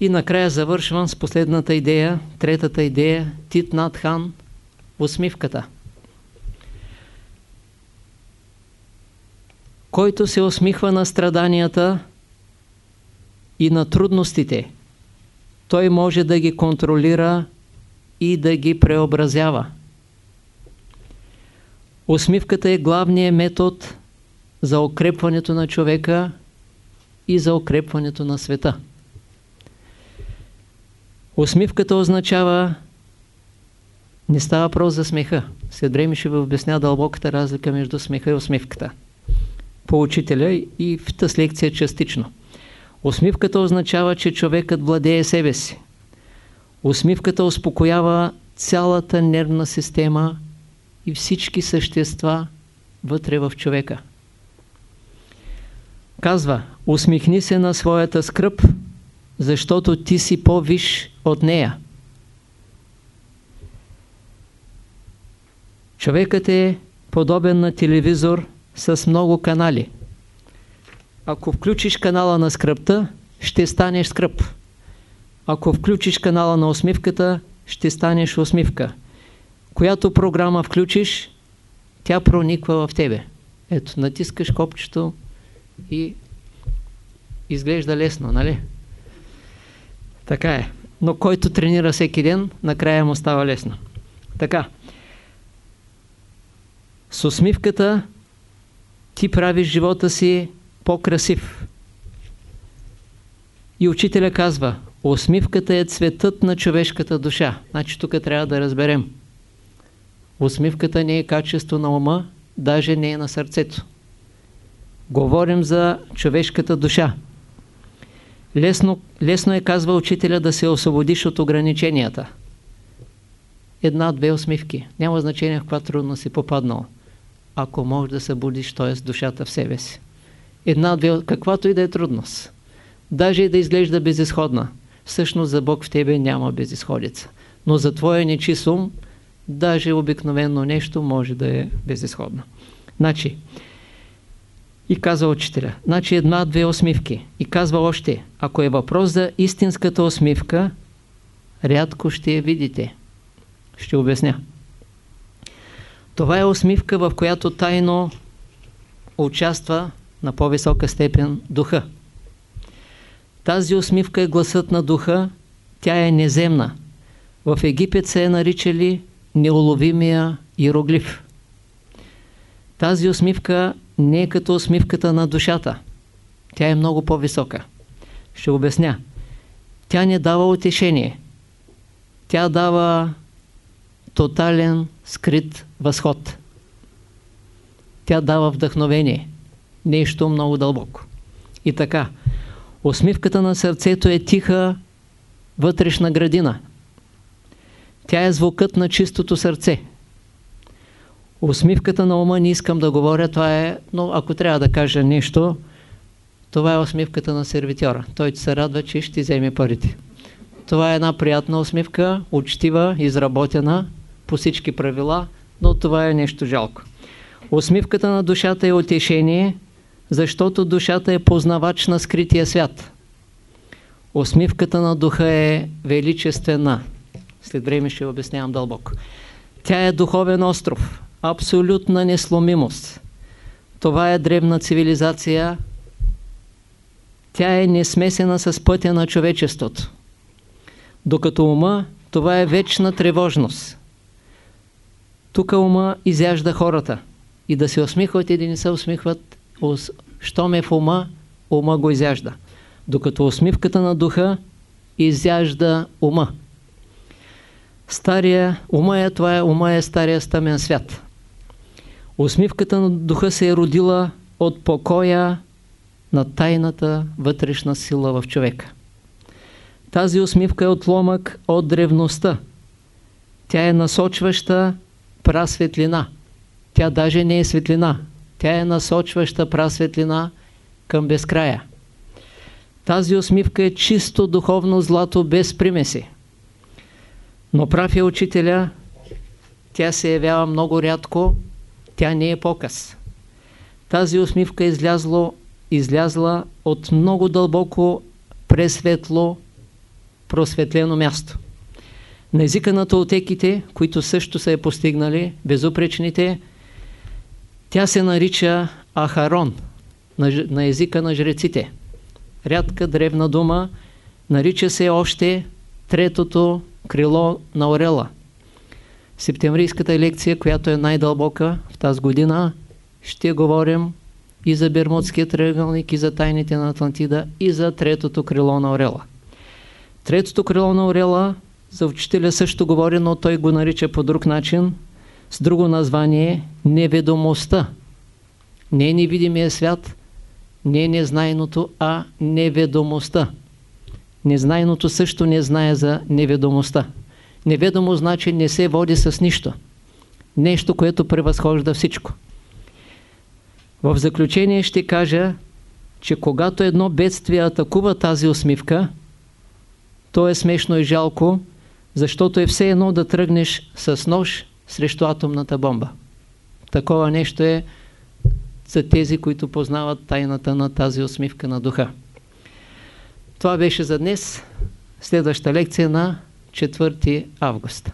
И накрая завършвам с последната идея, третата идея, Тит Над Хан, усмивката. Който се усмихва на страданията и на трудностите, той може да ги контролира и да ги преобразява. Усмивката е главният метод за укрепването на човека и за укрепването на света. Усмивката означава не става въпрос за смеха. След време ще ви обясня дълбоката разлика между смеха и усмивката. По учителя и в тази лекция частично. Усмивката означава, че човекът владее себе си. Усмивката успокоява цялата нервна система и всички същества вътре в човека. Казва, усмихни се на своята скръп, защото ти си по-виш от нея. Човекът е подобен на телевизор с много канали. Ако включиш канала на скръпта, ще станеш скръп. Ако включиш канала на усмивката, ще станеш усмивка. Която програма включиш, тя прониква в тебе. Ето, натискаш копчето и изглежда лесно, нали? Така е. Но който тренира всеки ден, накрая му става лесно. Така. С усмивката ти правиш живота си по-красив. И учителя казва, усмивката е цветът на човешката душа. Значи тук трябва да разберем. Усмивката не е качество на ума, даже не е на сърцето. Говорим за човешката душа. Лесно, лесно е, казва учителя, да се освободиш от ограниченията. Една-две усмивки. Няма значение в каква трудно си попаднал. Ако можеш да събудиш, т.е. душата в себе си. Една-две, каквато и да е трудност. Даже и да изглежда безисходна. Всъщност за Бог в тебе няма безисходица. Но за твоя нечист ум, даже обикновено нещо може да е безисходно. Значи, и казва учителя. Значи една-две усмивки. И казва още, ако е въпрос за истинската усмивка, рядко ще я видите. Ще обясня. Това е усмивка, в която тайно участва на по-висока степен духа. Тази усмивка е гласът на духа, тя е неземна. В Египет се е наричали неуловимия иероглиф. Тази усмивка не е като усмивката на душата. Тя е много по-висока. Ще обясня. Тя не дава утешение. Тя дава тотален скрит възход. Тя дава вдъхновение. Нещо много дълбоко. И така, усмивката на сърцето е тиха вътрешна градина. Тя е звукът на чистото сърце. Усмивката на ума не искам да говоря, това е, но ако трябва да кажа нещо, това е усмивката на сервитьора. Той се радва, че ще вземе парите. Това е една приятна усмивка, учтива, изработена по всички правила, но това е нещо жалко. Усмивката на душата е утешение, защото душата е познавач на скрития свят. Усмивката на духа е величествена. След време ще обяснявам дълбоко. Тя е духовен остров абсолютна несломимост. Това е древна цивилизация. Тя е несмесена с пътя на човечеството. Докато ума, това е вечна тревожност. Тук ума изяжда хората. И да се усмихват и да не се усмихват, що ме в ума, ума го изяжда. Докато усмивката на духа изяжда ума. Стария ума е, това е, ума е стария стъмен свят. Усмивката на духа се е родила от покоя на тайната вътрешна сила в човека. Тази усмивка е отломък от древността. Тя е насочваща прасветлина. Тя даже не е светлина. Тя е насочваща прасветлина към безкрая. Тази усмивка е чисто духовно злато без примеси. Но прав е учителя, тя се явява много рядко тя не е показ. Тази усмивка е излязло, излязла от много дълбоко пресветло просветлено място. На езика на толтеките, които също са е постигнали, безупречните, тя се нарича Ахарон, на, на езика на жреците. Рядка древна дума, нарича се още третото крило на Орела. Септемврийската лекция, която е най-дълбока тази година, ще говорим и за Бермудския триъгълник, и за тайните на Атлантида, и за третото крило на Орела. Третото крило на Орела за учителя също говори, но той го нарича по друг начин, с друго название неведомостта. Не е невидимия свят, не е незнайното, а неведомостта. Незнайното също не знае за неведомостта. Неведомо значи не се води с нищо. Нещо, което превъзхожда всичко. В заключение ще кажа, че когато едно бедствие атакува тази усмивка, то е смешно и жалко, защото е все едно да тръгнеш с нож срещу атомната бомба. Такова нещо е за тези, които познават тайната на тази усмивка на духа. Това беше за днес. Следваща лекция на 4 август.